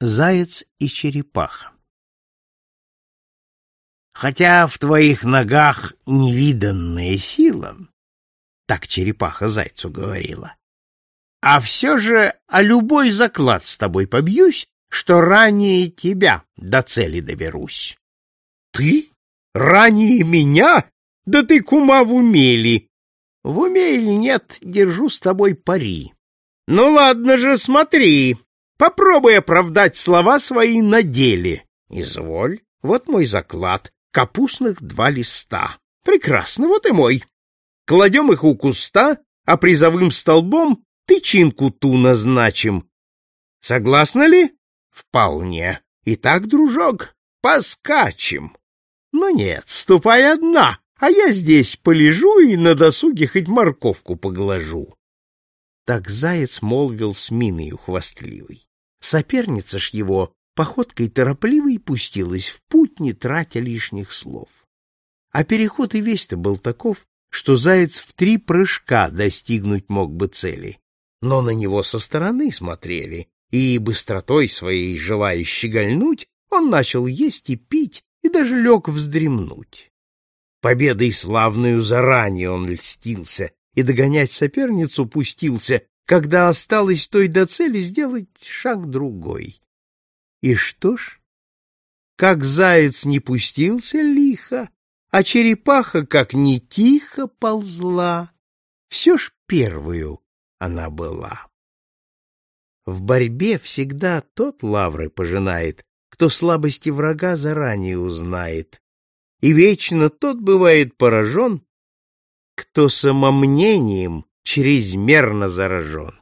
Заяц и черепаха Хотя в твоих ногах невиданная сила, так черепаха зайцу говорила, а все же о любой заклад с тобой побьюсь, что ранее тебя до цели доберусь. Ты? Ранее меня? Да ты кума в умели. В уме или нет, держу с тобой пари. Ну ладно же, смотри, попробуй оправдать слова свои на деле. Изволь, вот мой заклад, капустных два листа. Прекрасно, вот и мой. Кладем их у куста, а призовым столбом тычинку ту назначим. Согласна ли? Вполне. Итак, дружок, поскачем. Ну нет, ступай одна, а я здесь полежу и на досуге хоть морковку поглажу. Так заяц молвил с миною хвастливой. Соперница ж его походкой торопливой пустилась в путь, не тратя лишних слов. А переход и весь-то был таков, что заяц в три прыжка достигнуть мог бы цели. Но на него со стороны смотрели, и быстротой своей, желая щегольнуть, он начал есть и пить, и даже лег вздремнуть. Победой славную заранее он льстился и догонять соперницу пустился, когда осталось той до цели сделать шаг другой. И что ж? Как заяц не пустился лихо, а черепаха как не тихо ползла, все ж первую она была. В борьбе всегда тот лавры пожинает, кто слабости врага заранее узнает, и вечно тот бывает поражен, кто самомнением чрезмерно заражен.